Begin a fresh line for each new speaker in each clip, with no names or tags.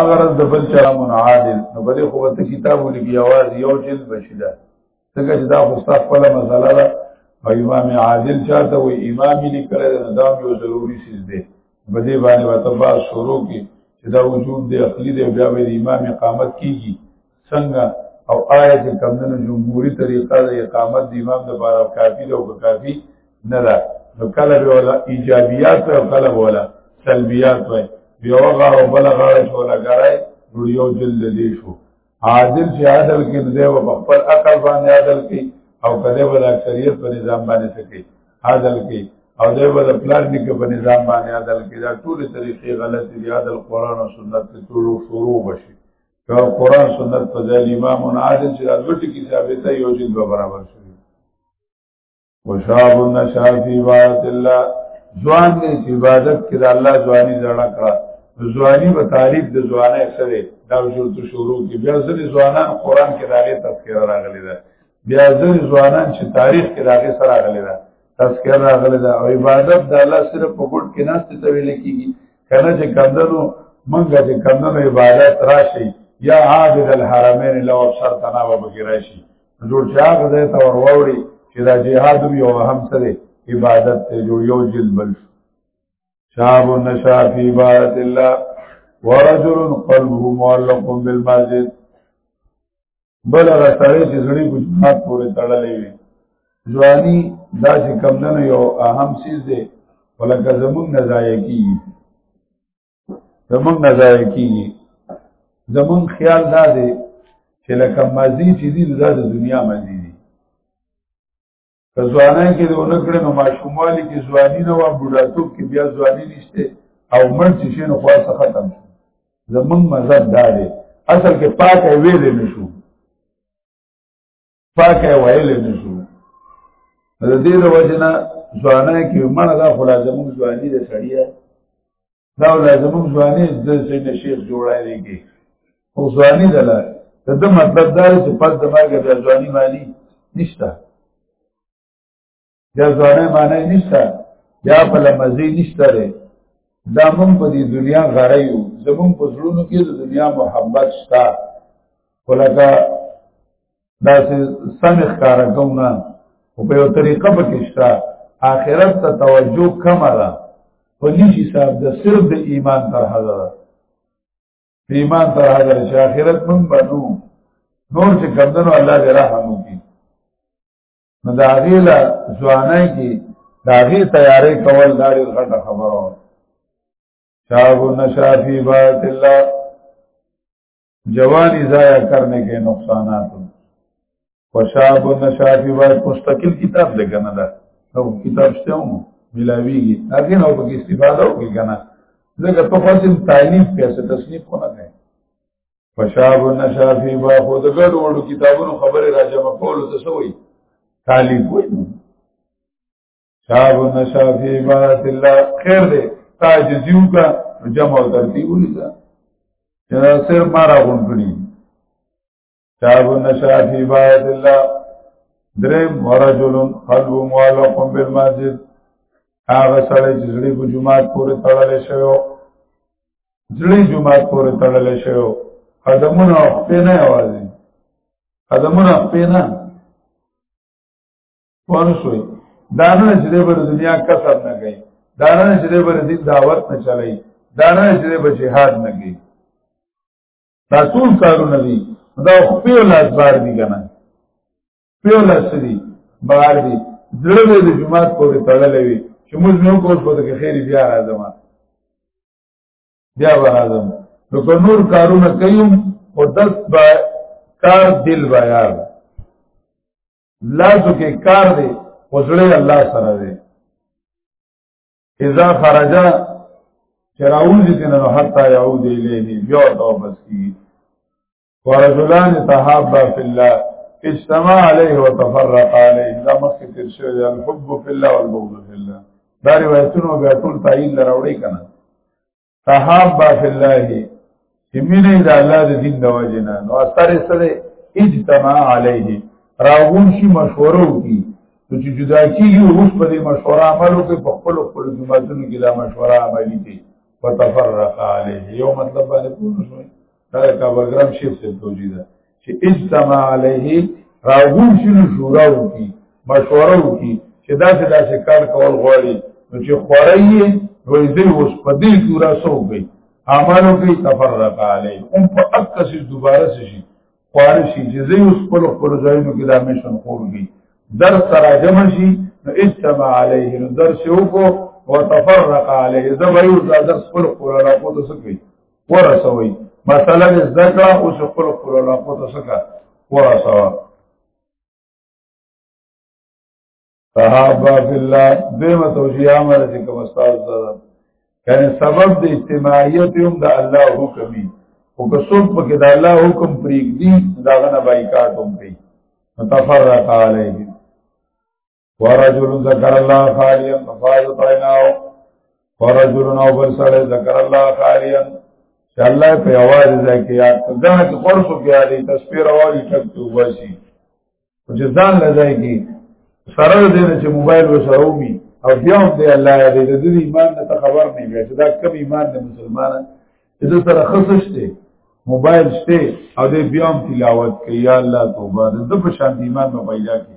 اگر د بل چا منعادل نو بلې خو ته کتاب ولګي आवाज یو جلد بشي دا څنګه چې دا خو صاحب خپل مسله ده او امام عادل چاته وي امام لیکل دا یو ضروری شی دی بده باندې وتبا شروع کی چې دا وجود دی عقلی دی بیا به امام اقامت کیږي څنګه او آیا چې کمدنو جمهوری طریقه د اقامت د امام د بارا کافی ده او کافی نه ده نو کله به ولا ایجابیات او کله ولا سلبیات وای یو غا او بل غا چې ولا غړای یو جلد دې شو عادل چې عادل کې دی او خپل عقل باندې عادل کې او کله به اکثریت په نظام باندې سکی عادل کې او دی به پلان دې کې په نظام باندې عادل کې دا ټول طریقې غلط دي عادل قران او سنت ته ټول شروع وشي که قرآن سنت په ځای امام عادل چې ازوټ کی ثابته یو جن به برابر شي وشاب النشاء فی عبادت الله ځوان دې چې عبادت کې د الله ځواني زړه کړه ځواني په تعریف د ځوانه سره دا شروع ته شروع کې بیا ځلې ځوانان قرآن کې داغه تذکرہ راغلی ده بیا ځلې ځوانان چې تاریخ کې داغه سره راغلی ده تذکرہ راغلی ده او عبادت د الله صرف په ګډ کې ناشته ته ویل کیږي کنه چې کندنو منګه چې کندنو عبادت راشي یا عابد الحرمین لو ابصر تنا و بکی راشي جوړ شاغ دې ته وروړي چې دا جهاد یو هم سره عبادت ته جوړ یو جل بل شاب النشا فی عبادت الله ورجل قلبه معلق بالمسجد بل هغه سړی چې زړی په جماعت پورې تړلې وي ځواني دا چې کم نه یو اهم سیز دی ولکه زمونږ نه ضایع کیږي زمونږ نه ضایع کیږي زمونږ خیال دا دی چې لکه مزي چې دي دا د دنیا مزي دي که ځوانان کې د اونکړې نو ماشوموالي کې ځواني نه وه بوډاتوب کې بیا ځواني نشته او مړ چې شي نو خوا څه ختم شو زمونږ مذهب دا دی اصل کې پاکه ویلې نه شو پاکه ویلې نه شو د دې د وجنه ځوانان کې مړه دا خلا زمونږ ځواني د سړیه دا لازم ځواني د سید شیخ جوړای دی کې او ځواني دلا ته د مطلب دا چې پد د مرګ د ځواني معنی نشته دا ځواني معنی نشته یا په لمزي نشته لري دا مون په دې دنیا غړیو زمون په زړونو کې د دنیا محبت شته ولکه دا سه سم ښکار کوم نه او په یو طریقه پکشتا آخرت ته توجه کم را په نشي صاحب د صرف د ایمان تر حاضر د ایمان تر حاضر چې آخرت مونږ بنو نور چې کمدنو الله دې رحم وکړي نو دا غیلا ځوانای کې دا غي تیارې کول دا ډېر غټه خبره شاغو نشافی بات الله جوانی ضایع کرنے کے نقصانات خوشاب و نشافی باید مستقل کتاب دے گنا دا او کتاب شته مو ملاویږي هغه نو په استفاده وکړي کنه ځکه په فاصل تعلیف پیسې تصنیف کو نه کوي خوشاب و نشافی با خود ګډ وړو کتابونو خبره راځه مقول ته سوې تعلیف وایي شاب نشا فی عبادت الله خیر دی تا جزیو کا جمع او ترتیب ولیدا چې سر مارا غون کړی شاب نشا فی عبادت الله درم ورجل قلب معلق بالمسجد هغه سره چې زړه په جمعات پورې تړلې شوی زړه جمعات پورې تړلې شوی قدمونه خپې نه اوازي قدمونه خپې نه پوښوي دا نه چې د دنیا کسب نه کوي دا نه چې د دین دعوت نه چلایي دا نه چې د جهاد نه کوي دا ټول کارونه دي دا خپل لاس بار دي کنه خپل لاس دي بار دي زړه د جماعت پورې تړلې وي چې موږ نو کوس په دغه خیر بیا راځم بیا راځم نو که نور کارونه کوي او دس با کار دل بیان لاسو کې کار دی وزړه الله سره دی اذا خرج چراوز دې نه حتا يعود الیه بیا توبه کی ورجلان تحابا فی الله اجتماع علیه وتفرق علیه دا مخکې تیر شوی دی الحب فی الله والبغض فی الله دا روایتونه بیا ټول تعین لراوړی کنه تحابا فی الله چې مینه د الله د دین د وجه نه نو اثر سره اجتماع علیه راغون شي مشوره وکړي نو چې جدا کیږي اوس په دې مشوره عملو کې په خپل خپل جماعتونو کې دا مشوره عملي دي وتفرق علیه یو مطلب باندې پوه شو دا کابل ګرام شیخ سے توجیه ده چې استمع علیه راغون شنو شورا وکي مشوره وکي چې دا څه داسې کار کول غواړي نو چې خورایي وې دې اوس په دې شورا سوګي اعمالو کې تفرق علی هم په اکس دوباره شي خوار شي چې زه اوس په خپل ځایونو کې دا مشن خورږي در سره جمع شي نو استمع علیه نو در شي وکړو وتفرق علیه زه به یو ځل در خپل خور راکو ته سکي ورسوي مسله دې زده کړه او څه خپل خپل علاقو ته څه کا ورسوه صحابه فی الله دیمه توجیه امر چې کوم استاد زده یعنی سبب د اجتماعیت هم د الله حکم دی او که څوک پکې د الله حکم پریږدي دا غنه بایکاټ هم کوي متفرق علیه ورجل ذکر الله خالیا ففاز طیناو ورجل او بل سره ذکر الله خالیا چې الله په आवाज ځای کې یاد کړه دا چې قرصو کې یادې تصویر اوالي ټک ته واشي چې ځان لځای کې سره دې چې موبایل وسره ومي او بیا هم دې الله دې د دې ایمان ته خبر نه وي چې دا کم ایمان د مسلمانان چې د سره خصش دې موبایل شته او دې بیا هم تلاوت کوي یا الله توبه دې په شان ایمان په پیدا کې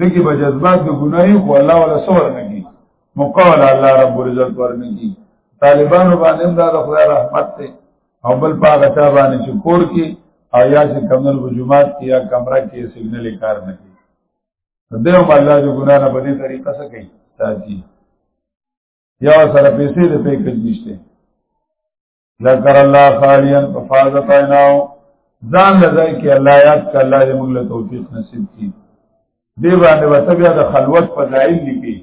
دغه به جذبات د ګناي خو الله ولا صبر نه کی مقابل الله رب العزت ورنه کی طالبانو باندې دا د خدای رحمت ته او بل پاګه چا باندې چې کور کې او یا چې کمنل وجومات کې یا کمره کې سیګنل کار نه کوي دغه الله د ګنا نه په دې طریقه څه کوي ساتي یا سره پیسې د پیکج نشته ذکر الله خالیا ففاضت عیناو ځان لځای کې الله یاد کړه الله دې موږ له توفیق نصیب کړي دی باندې وته بیا د خلوت فضایل لیکي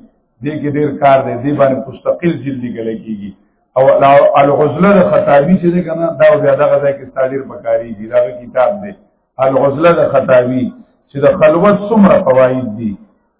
دې کې ډیر کار دی دې باندې مستقل جلد لیکل کیږي او الغزله د خطابی چې کنه دا بیا دغه ځای کې صادر پکاري دی دا کتاب دی الغزله د خطابی چې د خلوت څومره فواید دي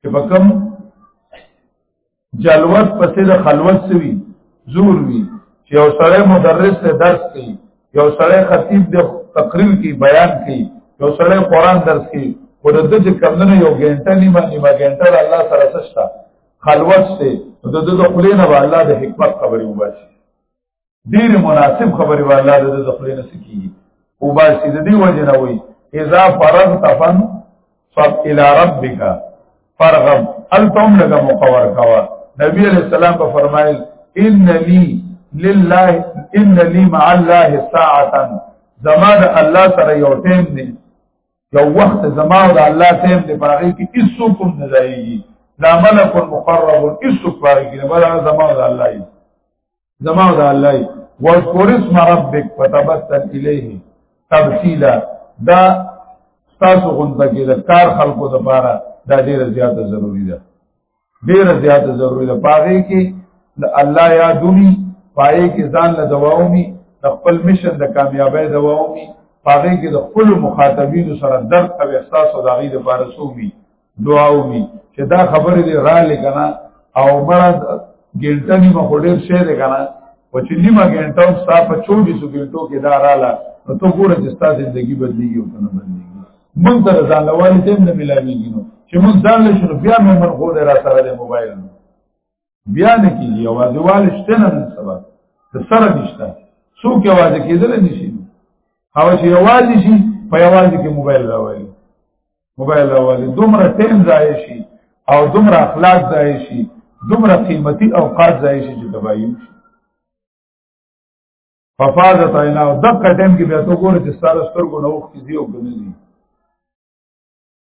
چې په کوم جلوت پسې د خلوت سوي زور وي چې یو سره مدرس ته درس کوي یو سره خطیب د تقریر کی بیان کوي یو سره قران درس کوي ورته چې کمنه یو غنټه نیمه نیمه غنټه الله سره سشتا خلوت ته د دې د خلینو الله د حکمت خبرې وباسي ډیر مناسب خبرې والله د ځخلې نه سکی او باسي د دې وجه نه وي اذا فرغت فن فب الى ربك فرغب التم لگا مقور کوا نبی علیہ السلام په فرمایل ان لي لله ان لي مع الله ساعه زما د الله سره یو ټیم دی یو وخت زما د الله ټیم دی په هغه کې هیڅ کوم نه ځایږي لا ملک مقرب هیڅ کوم نه زما د الله دی زما د الله واذكر اسم ربك فتبتل اليه تبتيلا دا تاسو غونډه کې د کار خلکو لپاره دا ډیره زیاته ضروری ده ډیره زیاته ضروری ده پاره کې د الله یادونی پاره کې ځان له دواومي د خپل مشن د کامیابی دواومي پاره کې د خپل مخاطبینو سره درد او احساس او داغي لپاره سومي دعا وکړي چې دا خبره دې را لګنا او مړه ګنټه نیمه خډیر شه دې کنه او چې نیمه ګنټه او ستا په 24 ګنټو کې دا رااله نو ته ګوره چې ستا ژوندۍ بدلیږي او کنه بدلیږي مونږ تر ځان لوالي تم نه ملاويږي نو چې مونږ ځان له شنو بیا مې من غوړې را سره د موبایل بیا نه کیږي یوازې والي شته نه سبا ته سره نشته څوک یوازې کېدل نشي هغه چې یوازې شي په یوازې کې موبایل راوړي موبایل راوړي دومره ټیم ضایع شي او دومره اخلاق ضایع شي دومره قیمتي اوقات ضایع شي چې تباہي شي ففاظت عینا او دغه ټیم کې بیا تو ګوره چې ستاره سترګو نه وخت دی او کنه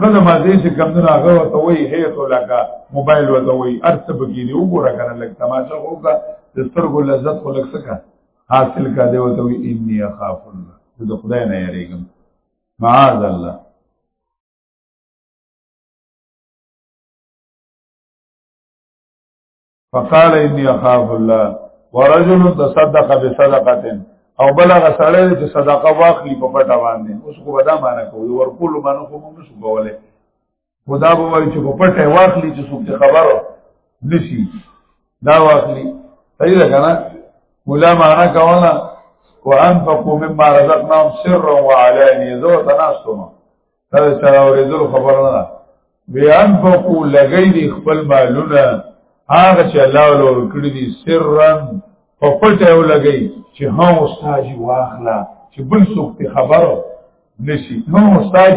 کله ما دې چې کم نه راغو ته وای هي تو لگا موبایل وته وای ارڅ بګی دی وګوره کنه لګ تماشا وکړه د سترګو لذت خو لګ سکه حاصل کا دی وته وای انی اخاف الله د خدای نه یریږم معاذ الله فقال اني اخاف الله ورجل تصدق بصدقه او بلغ سړی چې صدقه واخلي په پټه باندې اوس خو ودا معنی کوي ورکول باندې خو موږ شو کوله خدا به وایي چې په پټه واخلي چې څوک خبره نشي دا واخلي صحیح ده کنه مولا معنا کوله وانفقوا مما رزقناهم سرا وعلانيه زو تناستم دا چا اوریدل خبر نه ده بیان فقو لګی دی خپل مالونه هغه چې الله له ورکړي دي سرن په پټه یو لګی چې ها استاد واخلا چې بل څوک ته خبرو نشي نو استاد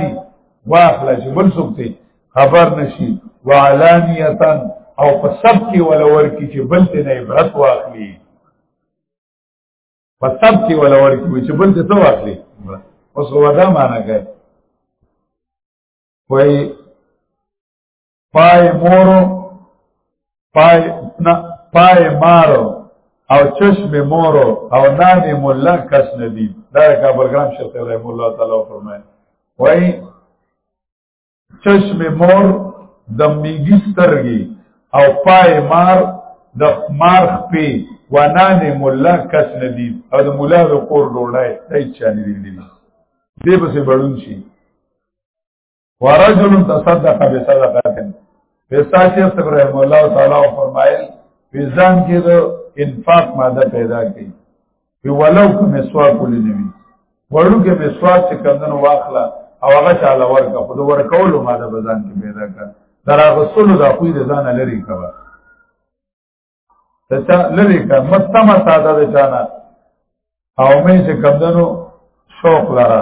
واخلا چې بل څوک ته خبر نشي وعلانیتا او په سب کې ولور کې چې بل ته نه عبرت واخلي په سب کې ولا ورکوي چې بل څه ته واخلي اوس هو دا معنا کوي وای پای مورو پای نه پای مارو او چشم مورو او نانی مولا کس ندی دا کابل ګرام شیخ رحم الله تعالی فرمایي وای چشم مور د میګی سترګي او پای مار د مار خپې ونان مولا کس ندی او د مولا د کور ډوړای دای چا نه دی دی به سه بړون شي ورجل تصدق بصدقه پیسا شیخ صاحب رحم الله تعالی فرمایل پیزان کې د انفاق ماده پیدا کړي په ولو کې مسواک ولې نه وي ورو کې مسواک چې کندنو واخلا او هغه چاله ورکا خو د ورکولو ماده بزان کې پیدا کړ دراغسلو دا خوې د ځان لري کړه تچا لری کا مستما ساده ده چانا او مې چې کمدنو شوق لاره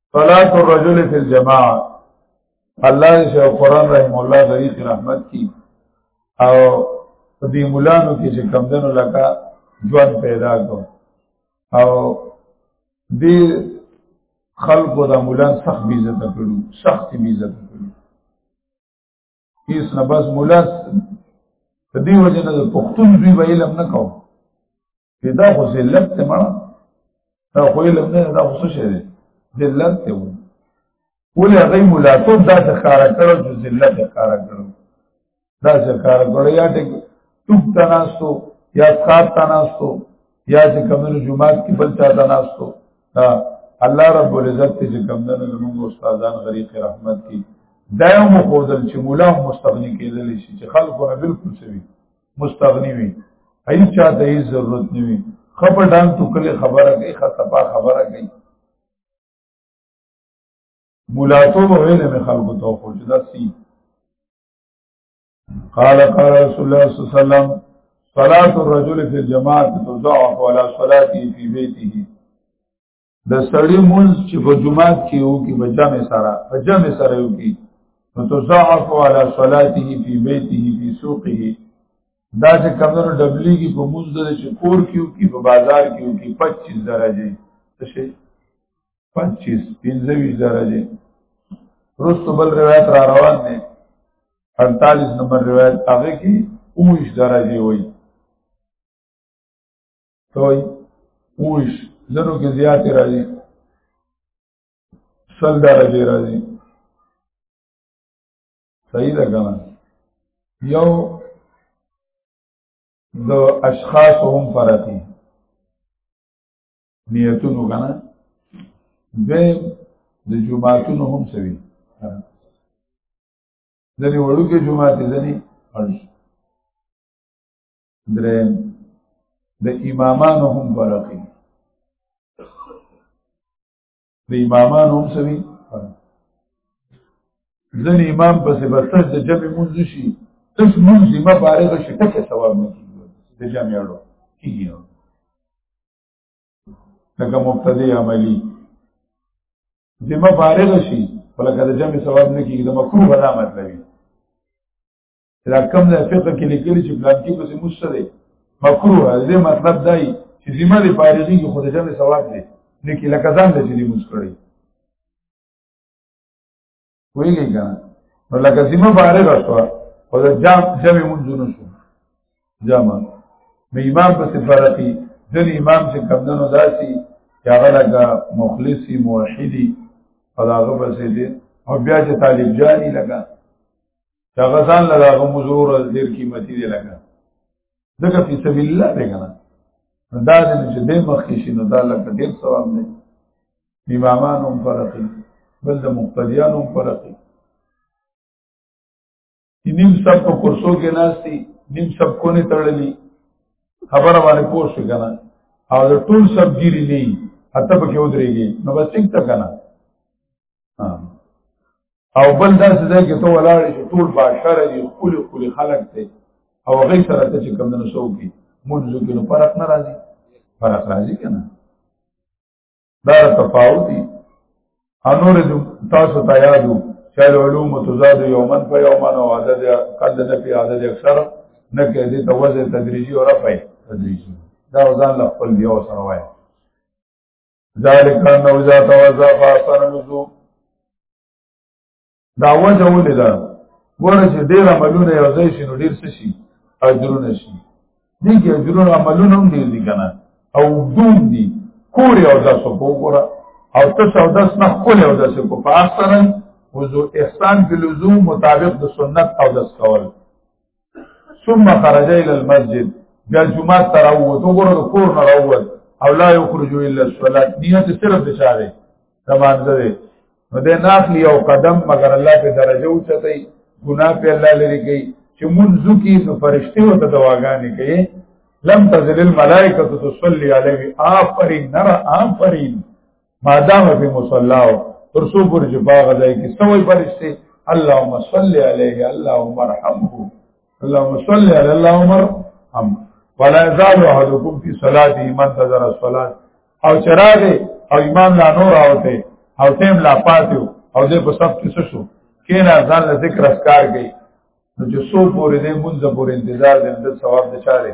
صلات الرجل فی الجماعه الله دې شیخ قران رحم الله ذریق رحمت کی او دې مولانو کې چې کم دنو لکه ژوند پیدا کو او دې خلقو د مولان سخت بی عزت کړو سخت بی عزت کړو هیڅ نه بس مولا د دې وجه نه پښتون دوی به علم نه کوو چې دا خو ذلت ته مړه دا خو علم نه دا خو څه شی دی ذلت ته و ولې هغه ملاتوب دا ښکارا کړو چې ذلت ښکارا کړو دا ښکارا کړو یا ټیک ټوک تناستو یا ښکار تناستو یا چې کمنو جمعات کې بل چا تناستو دا الله رب العزت چې کمنو زموږ استادان غریق رحمت کی دا یو مخودل چې مولا مستغنی کېدل شي چې خلکو نه بالکل سوي مستغنی وي هیڅ چا ته هیڅ ضرورت نه وي خبر ډان تو کله خبره کوي خطپا خبره کوي مولاتو به ویل مې خلکو ته خو چې دا سی قال قال رسول الله صلی الله علیه وسلم صلاه الرجل في الجماعه تضاعف على صلاته في بيته د سړی مونز چې په جمعات کې یو کې په جمع سره په جمع سره یو کې نو تضاعف علی صلاته فی بیته فی سوقه دا چې کمر ډبلی کې په مونز د چې کور کې یو کې په بازار کې یو کې 25 درجه څه 25 25 درجه رستو بل روایت را روان دی 48 نمبر روایت هغه کې 19 درجه وایي توي اوش زرو کې زیات راځي سل درجه راځي صحیح ده کنه یو د اشخاص هم فرقي نیتونو کنه به د جمعاتونو هم سوي ځنې وړو کې جمعات ځنې اړ درې د امامانو هم فرقي د امامانو هم سوي ځن امام په سبتر د جمع منځ شي تس منځ ما بارغه شي ټکه ثواب نه کیږي د جمع اړو کیږي لکه مبتدی عملی ذمہ بارغه شي ولکه د جمع ثواب نه کیږي د مکروه بنا مطلبي دا کم د فقه کې لیکل چې بلان کې پسې مشتري مکروه دې مطلب دی چې ذمہ دې فارغي کې خود جمع ثواب دی لیکي لکه ځان دې دې مشکړي ویلې کنه نو لکه ذمہ فارغ شو او د جام جمع مونږ نه شو جامه مې امام پسې فرقي ځل امام چې کمندونو داسي چې هغه لکه مخلصي موحدي او هغه پسې دې او بیا چې طالب جاني لکه دا غزان له هغه مزور ډیر قیمتي دی لګا دغه په سبیل الله دی کنه دا دې چې دې مخ کې شي نو دا لکه ډیر ثواب دی امامان هم فرقي بل د مقتدیان هم فرقي نیم سب په کورسو کې ناشتي نیم سب کو نه تړلې خبره باندې پوه شو کنه او د ټول سب ګيري نه اته پکې ودرېږي نو بس څنګه کنه او بل دا څه دی چې ته ولاړ شې ټول باشر دي خولي خولي خلک دي او هغه سره ته چې کم نه سو کی مونږ کې نو فرق نه راځي فرق راځي کنه دا تفاوت دي انور دې تاسو ته یادو چې علوم تزاد یومن په یومن او عدد قد نه په عدد اکثر نه کې دې توزه تدریجي او رفع تدریجي دا ځان له خپل یو سره وایي ذالک ان اذا توضا فاصل الوضو دا وجه ولې دا ګوره چې ډېر عملونه یو ځای شي نو ډېر څه شي اجرونه شي دي کې اجرونه عملونه هم ډېر دي کنه او دون دي کور یو ځای سو وګوره او تاسو او داس نه کول یو ځای سو په احسن وضو احسان فی الوضو مطابق د سنت او داس کول ثم خرج الى المسجد بیا جمعه تر او تو ګور کور نه راووت او لا یخرج الا الصلاه نیت صرف د چاره تمام ده نو د ناخلی او قدم مگر الله په درجه او چتای ګنا په الله لري کوي چې منځو کې نو فرشتي او ته دواګانې کوي لم تزل الملائکه تصلي علیه آفرین نرا آفرین ما دام په مصلا او تر څو پر چې باغ ځای کې سوې پرشته اللهم صل عليه اللهم ارحمه اللهم صل على اللهم ارحم ولا يزال احدكم في صلاته من تذر الصلاه او چراغ او امام لا نور اوته او تیم لا پاتیو او دې په سب کې شو کینا ځان له ذکر اسکار گئی نو چې سو پورې دې مونږ پورې انتظار دې د ثواب د چاره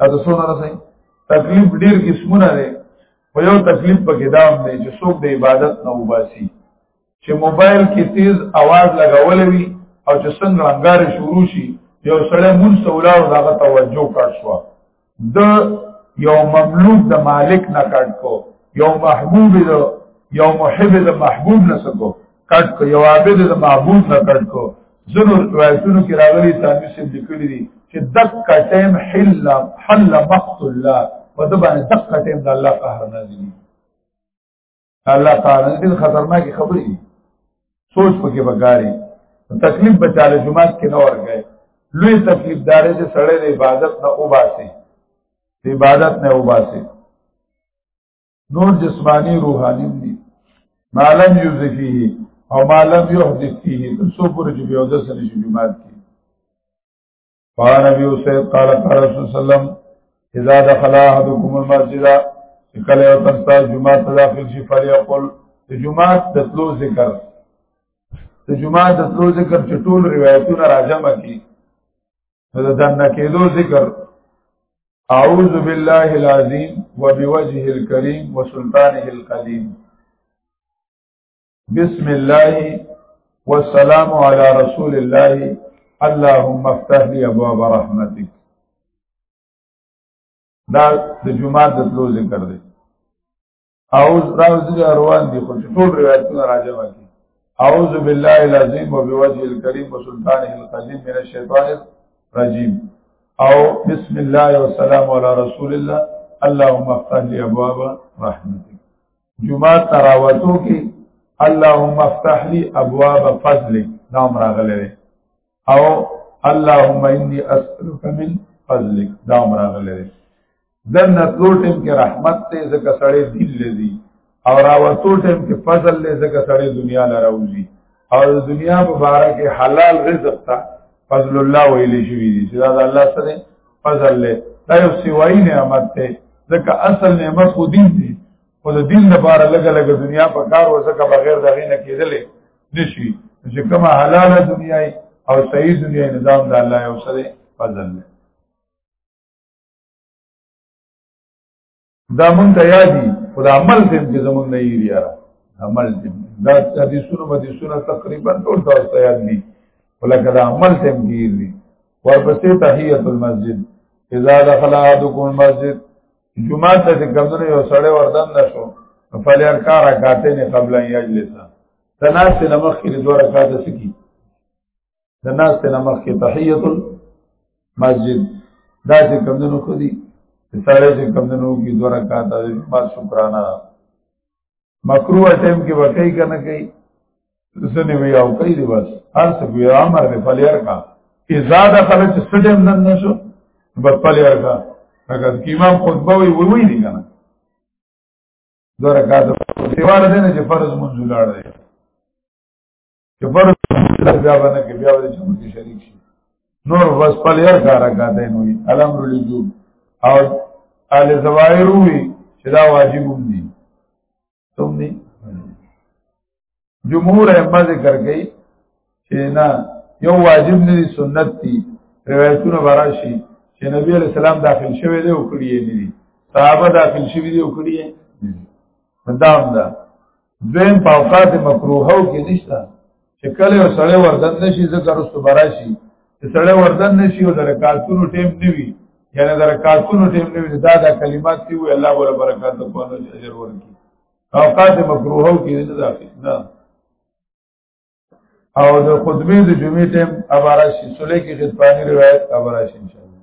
دا څو نه راځي تکلیف ډیر قسمونه لري په یو تکلیف په کې دام دی چې څوک د عبادت نه وباسي چې موبایل کې تیز आवाज لګول وي او چې څنګه انګار شروع شي یو سړی مون سولار دغه توجه کړ شو د یو مملوک د مالک نه کټ کو یو محبوب د یو محب د محبوب نه سکو کټ کو یو عابد د معبود نه کټ کو زنو روایتونو کې راغلي تاسو سم لیکلي دي چې دک کټم حل حل مقت الله په د باندې دک کټم د الله قهر نازل الله تعالی دې خطرناکي خبرې سوچ پکې وګاري تکلیف بچاله جمعات کې نه ورګي لوی تکلیف دار چې سړی د عبادت نه وباسي عبادت نه وباسي نور جسمانی روحانی دي معلم یوزفیه او معلم یحدث فيه تر څو پورې چې بیا د سره شي جمعات کې قال نبی حسین قال قال رسول سلام اذا دخل احدكم المسجد کله یو تن تاسو جمعه ته داخل شي فلیقل د جمعه د تلو ذکر د جمعه د تلو ذکر چې ټول روایتونه راجمه کی دا دنه کېدو ذکر اعوذ بالله العظیم وبوجهه الكریم وسلطانه القدیم بسم الله والسلام على رسول الله اللهم افتح لي ابواب رحمتك دا د جمعه د تلو ذکر دی او راوځي روان دي خو ټول روایتونه راځي باندې اعوذ بالله العظیم وبوجه الکریم وسلطانه القدیم من الشیطان الرجیم او بسم الله والسلام علی رسول الله اللهم افتح لي ابواب رحمتك جمعه تراوتو کې اللهم افتح لي ابواب فضلك نام راغله او اللهم انی اسالک من فضلک دا عمر غلې دن نتلو ټیم کې رحمت ته زکه سړې دل لذي او راوتو ټیم کې فضل له زکه سړې دنیا لراوځي او دنیا مبارک حلال رزق ته فضل الله ویل شوی دی چې دا الله سره فضل له دا یو سیوای نعمت ته ځکه اصل نعمت خو دین دی خو د دین لپاره لګه لګه دنیا په کار وځکه بغیر دغې نه کېدلې نشي چې کومه حلاله دنیا او صحیح دنیا نظام د الله یو سره فضل دی دا مونږ ته یادي خدا عمل دې چې زمونږ نه یې یاره عمل دې دا حدیثونه حدیثونه تقریبا ټول تاسو ته یاد دي ولکه دا عمل دې دي ورپسې تحیت المسجد اذا دخل احدكم المسجد جمعه ته چې کمونه یو سړی وردن نه شو فلی ارکا رکاته نه قبل ان یجلسا تناس ته نمخ کې دوه رکعات سکی تناس ته نمخ کې تحیت المسجد دا چې کمونه خو دي سړی چې کمونه کې دوه رکعات ما شکرانه مکروه ټیم کې وکړي کنه کوي سنې وی او کوي دی بس هر څه وی امر دی فلیار کا اذا دخل چې سټیم نن نشو بس فلیار کا هغه امام خطبه وی وی وی دی کنه دوه رکعات دیوار دې نه چې فرض منځ لاړ دی چې پر بیا باندې کې بیا ولې جمع کې شریک شي نور بس په لیر کار کاته نو الامر لجو او ال زوایر وی چې دا واجب دي تم نه جمهور احمد ذکر کوي چې نه یو واجب نه سنت دي روایتونه براشي چې نبی علیہ السلام داخل شوی دی او کړی یې نه دي صحابه داخل شوی دی او کړی یې نه دي دا هم ده دویم په اوقات مکروهو کې نشته چې کله یو سړی وردن نشي ذکر واستو براشي چې سړی وردن نشي او د رکعتونو ټیم نیوي یعنی د رکعتونو ټیم نیوي دا د کلمات دی وی الله ولا برکات او قانو اجر ورکړي اوقات مکروهو کې نه داخل نه او د خطبه د جمعې ټیم اباراشي سولې کې غطفانی روایت اباراشي ان شاء الله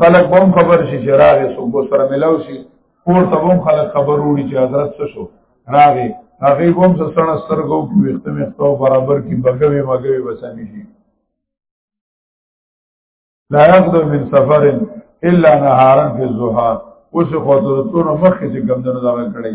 خلک هم خبر شي چې راغې څوک سره ملاو شي کور ته هم خلک خبر وړي چې حضرت څه شو راغې هغه هم څه سره سترګو کې وخته مخته برابر کې بګوي مګوي بسامي شي لا يقدم من سفر الا نهارا في الزهار اوس خو ته تور مخ چې کم دنه دا کړی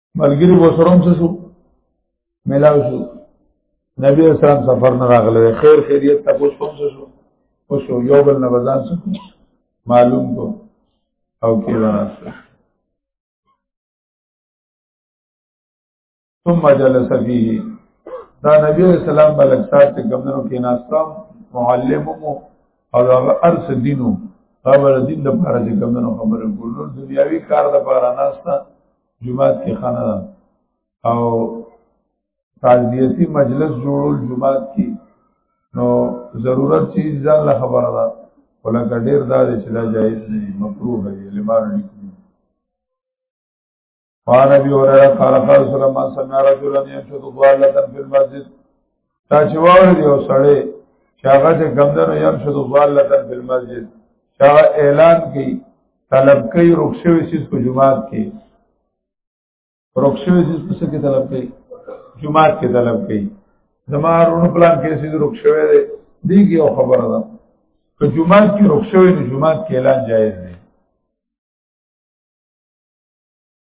ملګری و سره هم شو ملاو شو نبی اسلام سفر نه راغله خیر خیریت تاسو کوم شو او شو یو بل نه بازار شو معلوم کو او کې راځه ثم جلس فيه دا نبی اسلام بلک سات ته کمنو کې ناستم معلم مو او هغه ارس دینو هغه دین د پاره چې کمنو خبره کول دنیاوی کار د پاره ناستا جمعات کې خانه ده او تعزیتی مجلس جوړول جمعات کې نو ضرورت چې ځان له خبره ده ولکه ډیر دا دی چې دا جایز نه دی مکروه دی لمر نه کوي قال ابي هريره قال قال صلى الله عليه وسلم سمع رجلا ينشد ضاله في المسجد تا چې واورې دی او سړی چې هغه چې کمدنو یم شو د ځوال لتن په مسجد چې هغه اعلان کوي طلب کوي رخصوي سیس په جماعت کې رخصوي سیس په سکه طلب کوي جماعت کې طلب کوي زمارونو پلان کې سیس رخصوي دی دیږي او خبره ده که جماعت کې رخصوي نو جماعت کې اعلان جایز دی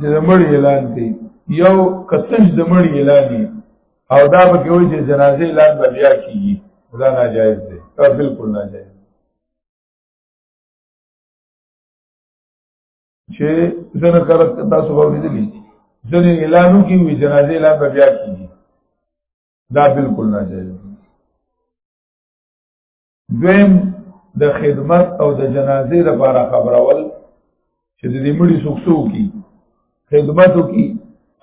چې د مړي اعلان کوي یو کتنج د مړي اعلان دی او دا به کوي چې جنازې اعلان به بیا کیږي دا ناجایز دی دا بالکل ناجایز چې څنګه کار تاسو به ویلي ځنې اعلانو کې وي جنازې اعلان به بیا کیږي دا بالکل ناجایز دویم د خدمت او د جنازې لپاره خبرول چې د دې مړي سوکسو کی خدمتو کی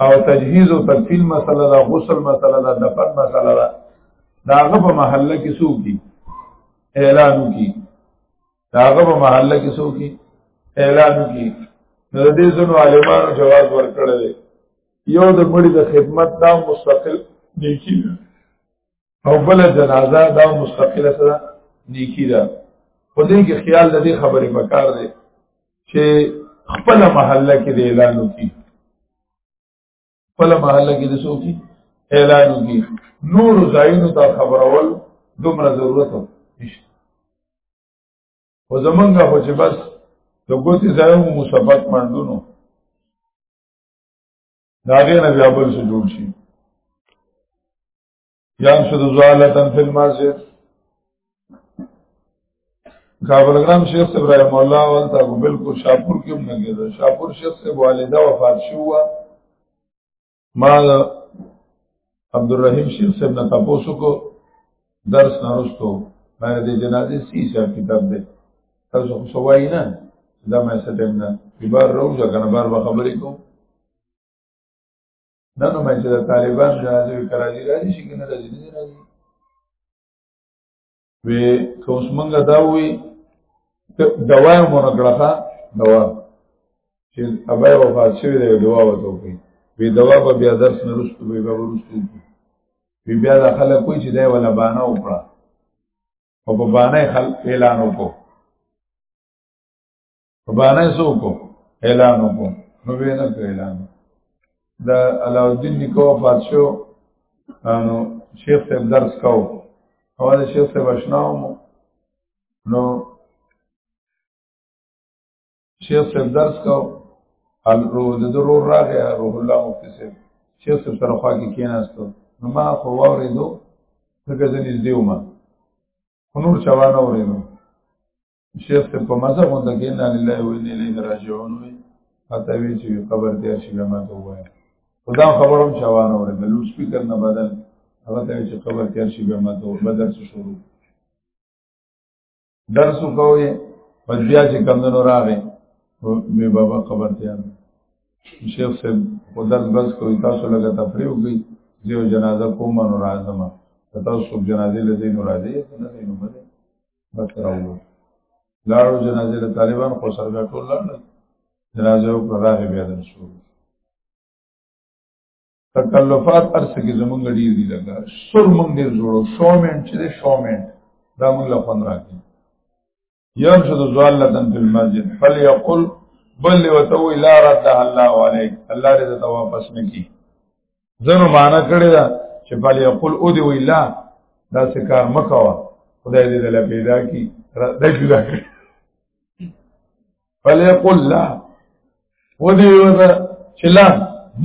او تجهیز او تکفیل مسله دا غسل مسله دا دفن مسله دا داغه په محله کې سو کی اعلان کی داغه په محله کې سو کی اعلان کی نو د دې زنو عالمانو جواز ورکړل یو د مړي د خدمت دا مستقل نیکی او بل جنازه دا مستقله سره نیکی ده خو دې کې خیال د دې خبرې پکار دی چې خپل محله کې د اعلان وکړي خپل محله کې د څو کې اعلان وکړي نور ځایونو ته خبرول دومره ضرورت نشته خو زمونږه خو چې بس د ګوتې ځای مو مثبت مندونو دا غیر نه بیا بل څه جوړ شي ينشد زوالة في المسجد کابلګرام شیخ ابراهیم الله ولتا کو بالکل شاپور کې هم لګی دا شاپور شیخ سے والدہ وفات شو ما عبدالرحیم شیخ سے نه تاسو کو درس نارستو مې د جنازې سی سر کتاب دی تاسو خو سوای نه دا مې ستم نه بار روزه کنه بار به خبرې کوم دا نو مې چې د طالبان جنازه کراچي راځي شي کنه راځي نه راځي وی کوس منګه دا وی دوا مونږ کړه دوا چې ابای وفات شوی دی دوا وته کوي وی دوا په بیا درس نه رسټو وی به ورسټو وی بیا د خلک کوی چې دا ولا بانه وکړه او په بانه خلک اعلان وکړه په باندې سو کو اعلان وکړو نو به نه اعلان د علاوالدین نکو وفات شو نو شیخ صاحب درس کو او د شیخ صاحب اشناو نو شیخ صاحب درس کو ال روح د ضرور راغی روح الله مفتی صاحب شیخ صاحب سره خوا کې کېناستو نو ما خو واورېدو څنګه ځنې دیو ما نور چوانه اورېدو شیخ ته په مزه غونډه کې نه لله و نه الیه راجعون وي پته وی چې قبر دې شي ما ته وایي خدا خبروم چې وانه ورې د لوډ سپیکر نه بدل هغه ته چې قبر دې شي ما ته بدل څه شروع درس وکوي پس بیا چې کمندونو راغې مې بابا قبر دې شیخ صاحب په درس بس کوي تاسو لګا تفریح وکړي زیو جنازه کوم نو راځم تاسو جنازه لدې نو راځي نه نه نو بس راوړو لاړو جنازې د طالبان خو سرګه ټول لاړل جنازې او راغې بیا دن شو تکلفات ارسه کې زمونږ ډیر دي لګا سر مونږ ډیر جوړو شومنټ چې شومنټ دا مونږ له خوند راکې يرشد ضالة في المسجد فليقل بل وتو لا رد الله عليك الله رضا واپس نکی ځنو معنا کړی دا چې بل یقول او دی ویلا دا څه کار مکوا خدای دې دل پیدا کی د جدا کړ بل یقول لا و دی ودا چې لا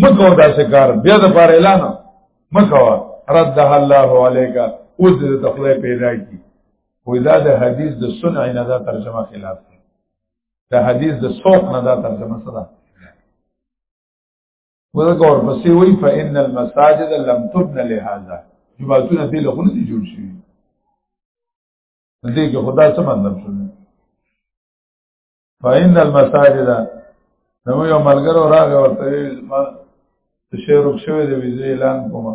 مکو دا څه کار بیا د پاره اعلان مکوا رد الله علیک او دې تخله پیدا کی وې دا د حدیث د سنع نه دا ترجمه خلاف ده د حدیث د سوق نه دا ترجمه سره ورګه اور پسې وای فإن المساجد لم تبن لهذا جمعتون دې له خلک جوړ شي دې کې خدا څه مطلب شو فإن المساجد نو یو ملګرو راغی ورته ما شی روک شوی دی ویزه اعلان کوم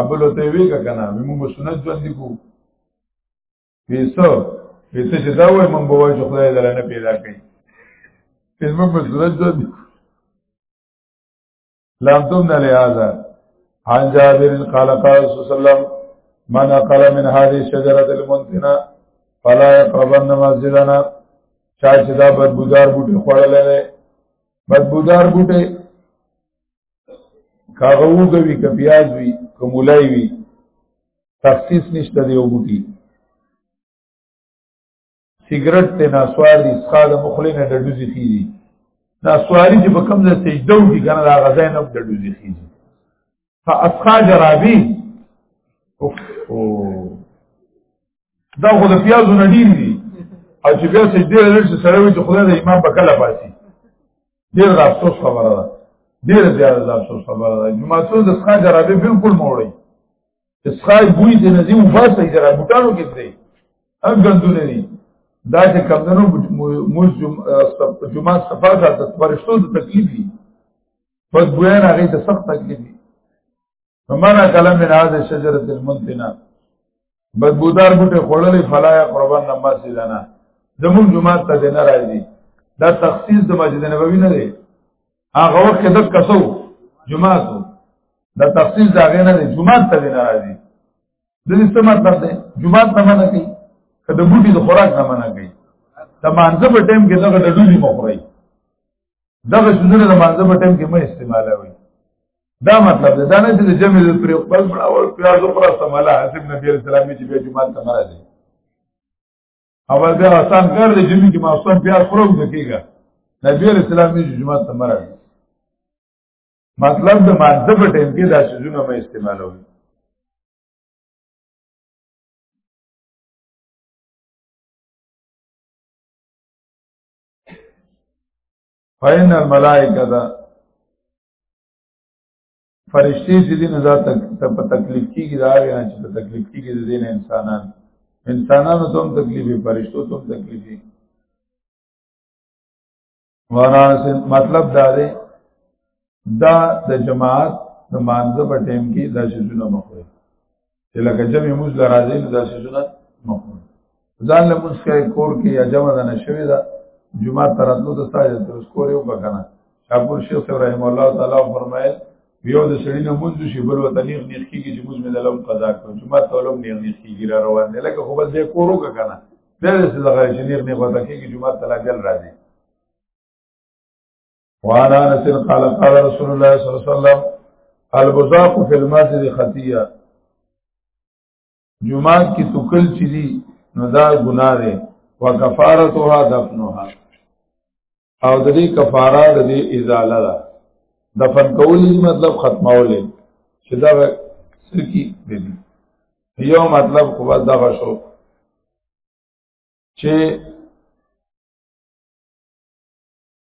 ابل ته وی کنه موږ سنت ژوند کو پیسو پیسې چې دا وای مونږ به وای چې خدای دلته پیدا کړي پیسې موږ سنت ژوند کو لم تمن لهذا عن جابر قال قال رسول الله صلى الله عليه وسلم من اقل من هذه الشجره المنتنه فلا يقربن مسجدنا چا چې دا بدبودار بوټي خوړلې نه بدبودار بوټي کاغه وګوي ک پیاز وی کومولای وی تخصیص نشته دی وګټي سیګریټ ته ناسوار دي څخه د مخلې نه ډډوزي خيږي ناسواري چې په کوم ځای سجده وکړي کنه دا غزا نه ډډوزي خيږي فاسخا جرابي او دا خو د پیازو نه ډیر دي او چې بیا سجده لري چې سره وي چې خدای د امام په کله پاسي ډیر د افسوس خبره ده ډیر زیاده د افسوس خبره ده جمعه څو د څخه جرابي بالکل موړي اسخای بوی دې نزی او فاسه یې را بوټانو کې څه هم ګندونه دي دا چې کمدنو موز جمعه صفا ساته فرشتو ته تکلیف دي بس بویا نه غي ته سخت تکلیف دي فمانا کلم من هذه الشجره المنتنه بدبودار بوټه خړلې فلا قربان نماز لنا زمون جمعه ته نه راځي دا تخصیص د مسجد نبوي نه دی هغه وخت کې د کسو جمعه ته دا تفصیل دا غیر نه جمعه ته نه راځي د دې څه مطلب دی جمعه ته نه کوي کله بوټي د خوراک نه منع کوي د مانځه په ټیم کې دغه ډډولي مخوري دغه شنو د مانځه په ټیم کې مې استعمالوي دا مطلب دا نه چې د جمع د پرې خپل بڑا او پیاز او پر سماله حسب نبی رسول الله چې به جمعه ته راځي او بیا آسان کار دی جمعې کې ماستان بیا خورو د کېګا نبی علیہ السلام یې جمعه ته مراد مطلب د ماده په ټیم کې دا شزونه مې استعمالوي فإن الملائکه فرشتي چې دین ذات ته په تکلیف کېږي دا غوښنه چې په تکلیف کېږي د دین انسانان انسانانو ته هم تکلیف وي فرشتو ته هم تکلیف وي ورانه مطلب دا دی دا د جماعت د مانزه په ټیم کې دا شیزونه مخوي چې لکه جمع موز لرازې نو داسې سونه مقبول ځان له موز کې کور کې یا جمع ده نه شوې ده جمعه تراتلو د ساجد تر سکور یو بکنه شاپور شیخ صاحب رحم الله تعالی فرمایل یو د سړی نه موز شي بل وته نیخ نیخ کیږي چې موز مې لوم قضا کړو جمعه تولم نیخ نیخ کیږي را روان دی لکه خو بس دې کورو کنه دغه څه دغه چې نیخ نیخ وته کیږي جمعه تلاګل راځي وعن انس قال قال رسول الله صلى الله عليه وسلم البزاق في المسجد خطيه جمعه کی توکل چي دي نو دا ګناه ده وکفارتها دفنها او د دې کفاره د دې ازاله ده دفن کول مطلب ختمول چې دا سکی دي یو مطلب خو دا شو چې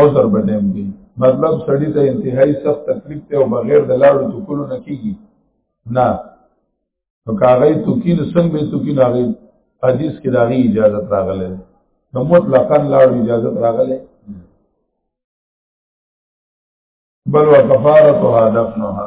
عذر بنیم دی مطلب سړی ته انتهایی سخت تکلیف ته او بغیر د لاړو ټکولو نه کیږي نه نو کاغی توکین څنګه به توکین هغه حدیث کې داغي اجازه راغله نو مطلقاً لاړو اجازه راغله بل وکفارتها دفنها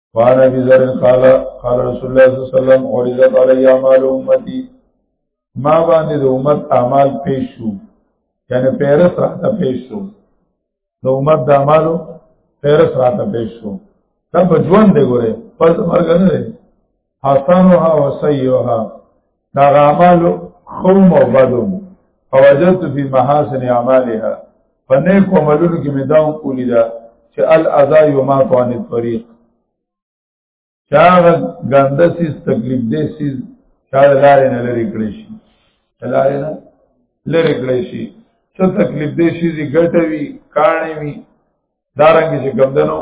فان ابي ذر قال قال رسول الله صلى الله عليه وسلم عرضت علي اعمال امتي ما باندې د امت اعمال پیش شو یعنی پیرس راته پیش شو د امت د اعمالو پیرس راته پیش شو تب ژوند دی ګوره پس مرګ نه دی حسنها وسيئها دا غامل خوم او بدوم فوجدت في محاسن اعمالها فنیک عملونو کې مې دا کولی دا چې الاذا یما طعن الطريق چاغه ګنده سیس تکلیف دې سیس چا لارې نه لري کړی شي لارې نه لري کړی شي څه تکلیف دې شي چې ګټوي کاڼې وي دارنګ چې ګمدنو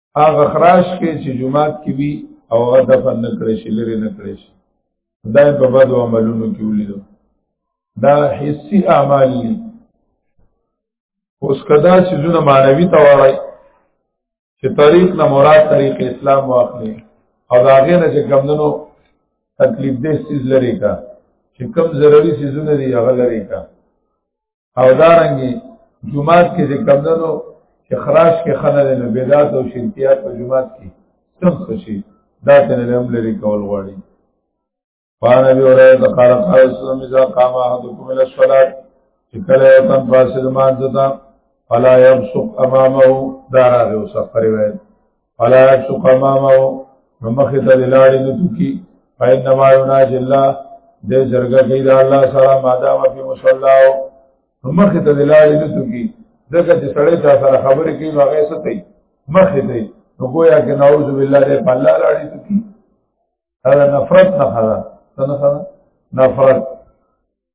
هغه خراش کې چې جمعات کې وي او هغه دفن نه کړی شي لري نه کړی شي دا په بدو عملونو کې ولیدو دا حسي اعمال دي اوس کدا چې زونه معنوي تواړی چې طریق نه مراد طریق اسلام واخلي او دا هغه نه چې کمندنو تکلیف دې سیز لري کا چې کم ضروري سیزونه دي هغه لري کا او دارنګي جمعات کې چې کمدنو چې خراش کې خلل نو بدعت او شرکیات په جمعات کې سم خوشي دا څنګه لم لري کول غواړي قال ابي هريره قال قال رسول الله اذا قام احدكم الى الصلاه کله تن فاسد مان دتا فلا يبصق امامه دارا غو سفر وي فلا يشق امامه نو مخې ته لاړې نه تکي فإنما يناجي الله دې جرګه کوي د الله سره ماده او په مصلا او نو مخې ته لاړې نه تکي دغه چې سړی تا سره خبرې کوي نو هغه څه کوي مخې ته نو گویا کې نعوذ بالله دې په الله لاړې تکي هغه نفرت نه خلا څه نه خلا نفرت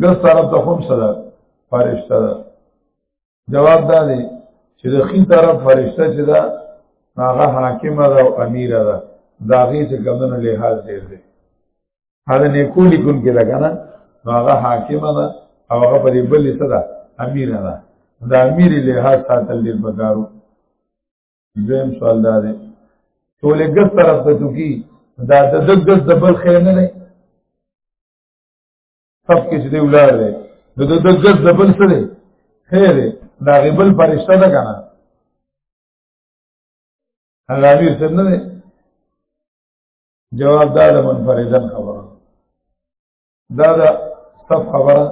ګس طرف ته هم سره فرشته ده جواب دا دی چې د خي طرف فرشته چې ده هغه حاکمه ده او امیره ده دا غي چې کمنو لحاظ ډیر دی هغه نیکو لیکون کې ده کنه هغه حاکمه ده او هغه په دې بل څه ده امیره ده دا امیر لحاظ ساتل ډیر پکارو دویم سوال دا دی ټولې ګس طرف ته چکی دا د دګس د بل خیر نه دی سب کې چې دی ولار دی نو د د جز دبل څه دی خیر دی دا غبل فرشتہ ده کنه هغه امیر څنګه دی جواب دا د منفردن خبره دا د صف خبره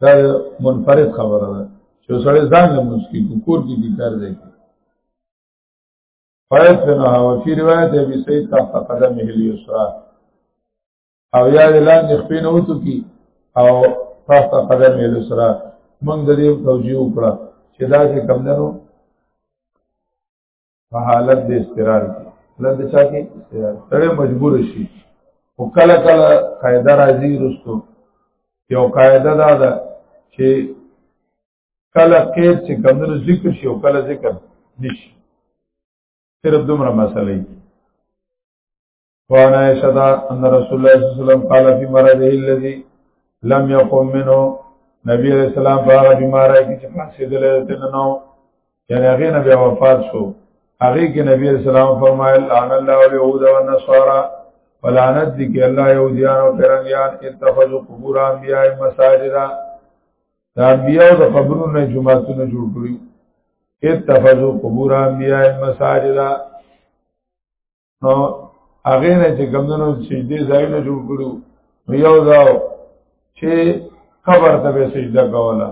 دا د منفرد خبره ده چې سړی ځان له مسکی کوکور کې دي کار دی فایت نه هوا فی روایت ابي سید تحت قدمه الیسرا او یا اعلان د خپل نو تو کی او تاسو قدم یې لسرا موږ د دې توجیه وکړه چې دا چې کم نه نو په حالت د استقرار کې حالت د چا کې استقرار سره مجبور شي او کله کله قاعده راځي رستو یو قاعده دا ده چې کله قید چې کم نه ذکر شي او کله ذکر نشي صرف دومره مسله وعن عائشة أن رسول الله صلى الله عليه وسلم قال في مرضه الذي لم يقم منه نبی علیہ السلام په هغه بیماری کې چې پاسېدل ته نو یعنی هغه نبی وفات شو هغه کې نبی علیہ السلام فرمایل ان الله اليهود والنصارى فلعنت دي کې الله يهوديان او پرنګيان اتخذوا قبور انبياء مساجدا دا انبياء د قبرونو جمعهتون جوړ کړی اتخذوا قبور انبياء مساجدا نو هغه نه چې کمندونو سجدي ځای نه جوړ کړو یو دا چې قبر ته به سجده کوله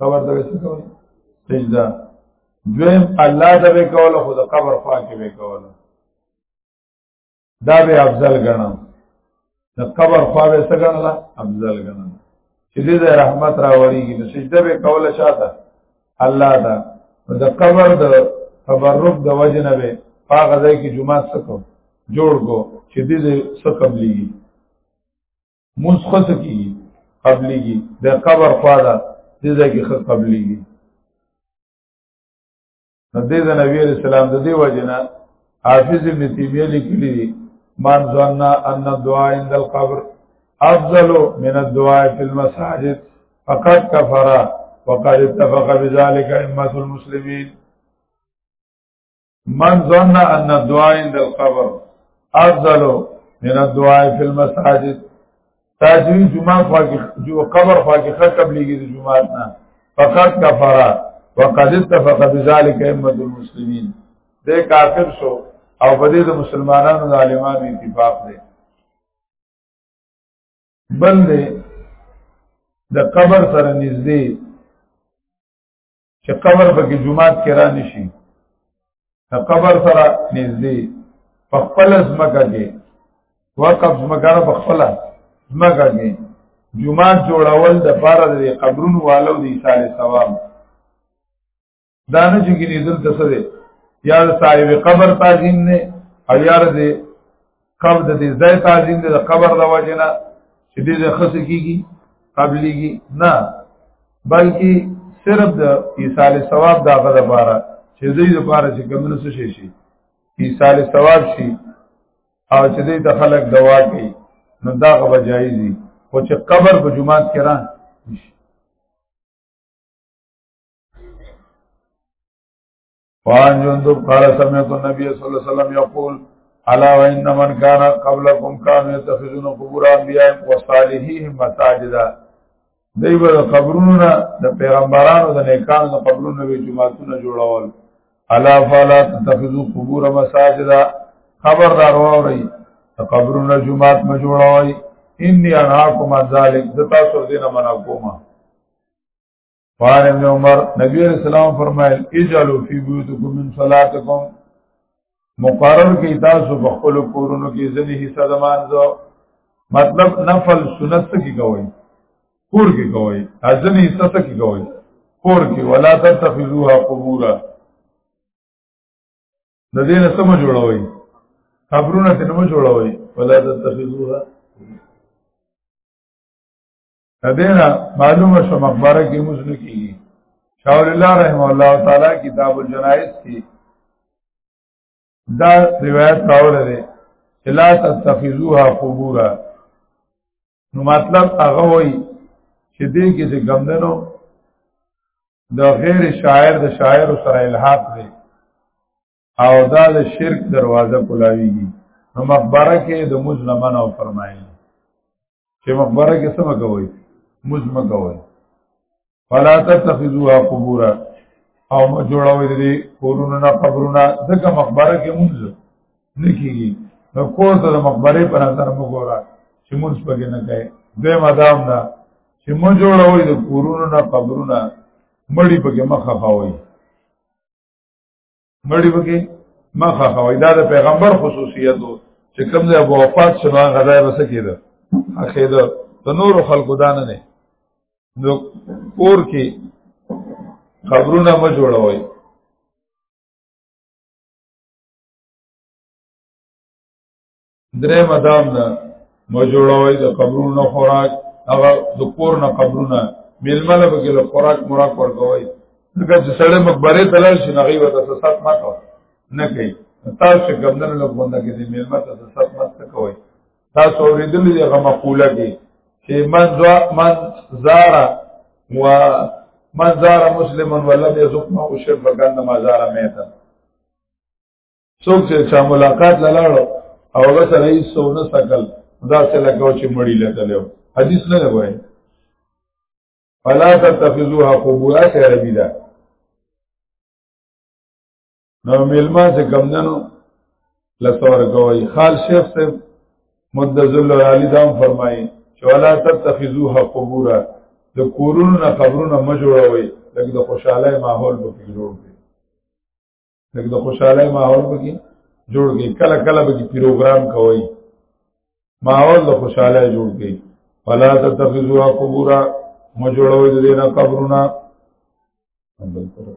قبر ته به سجده کوله سجده دویم الله ته به کوله خو د قبر خوا کې به کوله دا به افضل ګڼم د قبر خوا به څنګه نه افضل ګڼل چې دې رحمت راوړيږي نو سجده به کوله شاته الله دا د قبر د تبرک د وجه نه به هغه ځای کې جمعه سکو جوړ کو چې دې څه قبليږي مونږ خصه کیږي قبليږي د قبر خوا ده دې ځای کې قبليږي دې د نبی رسول الله د دې وجنه حافظ ابن تیمیه لیکلی دی من ظننا ان الدعاء عند القبر افضل من الدعاء في المساجد فقد كفر وقد اتفق بذلك امه المسلمين من ظن ان الدعاء عند القبر افضل من الدعاء في المساجد تاجوی جمعه خواږي جو قبر خواږي خر قبليږي د جمعه نه فقط کفرا وقد اتفق بذلك امه المسلمين دې کافر شو او په دې د مسلمانانو د عالمانو اتفاق دی بل دې د قبر سره نږدې چې قبر به کې جمعات کې را نشي د قبر سره نږدې په خپل ځمکه کې وقف ځمکه په خپل ځمکه کې جمعات جوړول د پاره د قبرونو والو د ایصال ثواب دانه چې کې دل تسره یا صاحب قبر تعظیم نه او یا د قبر د دې ځای تعظیم د قبر د وجنه چې دې د خصه کیږي قبليږي نه بلکې صرف د ایصال ثواب دغه لپاره چې دې لپاره چې کومنه څه شي شي ایصال ثواب شي او چې دې د خلک دوا کوي نو دا غو جایز دي خو چې قبر په جمعات کې را وان جندب قال سمعت النبي صلى الله عليه وسلم يقول الا وان من كان قبلكم كانوا يتخذون قبور انبيائهم وصالحيهم مساجدا دوی به قبرونو نه د پیغمبرانو د نیکانو د قبرونو به جماعتونه جوړول الا فلا تتخذوا قبور مساجدا خبردار ووري د قبرونو جماعت ما جوړوي اني انهاكم عن ذلك ذتا سر دینه منا کومه قال ابن عمر نبی علیہ السلام فرمایل اجعلوا فی بیوتکم من صلاتکم مقرر کی تاسو په خپل کورونو کې ځنی حصہ دمانځو مطلب نفل سنت کی کوي کور کې کوي ځنی حصہ کی کوي کور کې ولا تتخذوها قبورا د دې نه سم جوړوي قبرونه ته نه جوړوي ولا تتخذوها تدینا معلومه شو مقبره کې مسلم کیږي شاول الله رحم الله تعالی کتاب الجنائز کې دا روایت راوړل دی لا تتخذوها قبورا نو مطلب هغه وایي چې دې کې څه غم نه نو د غیر شاعر د شاعر سره الحاق دی او دا د شرک دروازه کولاویږي نو مقبره کې د موز نه منع فرمایي چې مقبره کې څه مګوي موز مګوي فلا تتخذوها قبورا او ما جوړوي دي کورونه نه قبرونه دغه مقبره کې موز نه کیږي نو کور ته د مقبره په نظر مګورا چې موز پکې نه کوي به مدام نه چې ما جوړوي د کورونو نه قبرونه مړی پکې مخه خاوي مړی وکي مخه خوي دا د پیغمبر خصوصیت وو چې کوم ځای ابو وفات شنو هغه ځای بس کېده اخیده د نور خلکو دان نه نو پور کې خبرونه ما جوړوي درې مدام نه مو جوړوي د قبرونو خوراک هغه د کور نه قبرونه ململ به کې له خوراک مراک ورکوي ځکه چې سړی مقبره ته لاړ شي هغه وته سات ما کو نه کوي تاسو ګمنه له بنده کې د ململ ته سات ما کوي تاسو اوریدل دي هغه مقوله کې چې من زوا من زارا و من زارا مسلمان ولم يزق ما شرب كان ما زارا ميتا څوک چې چا ملاقات لاله او هغه سره یې سونه سکل دا څه لګاو چې مړی لګلو حدیث نه لګوي فلا تتخذوها قبورا سره دی دا نو ملما چې کمندنو لسور کوي خال شیخ صاحب مدذل علی دام فرمایي چې ولا تتخذوها قبورا د کورونو نه قبرونه مجوړوي لکه د خوشاله ماحول به جوړ لکه د خوشاله ماحول پکې جوړ کې کله کله به پروګرام کوي ماحول د خوشاله جوړ کې فلا تتخذوا قبور مجوړوي د دینه قبرونه بل طرف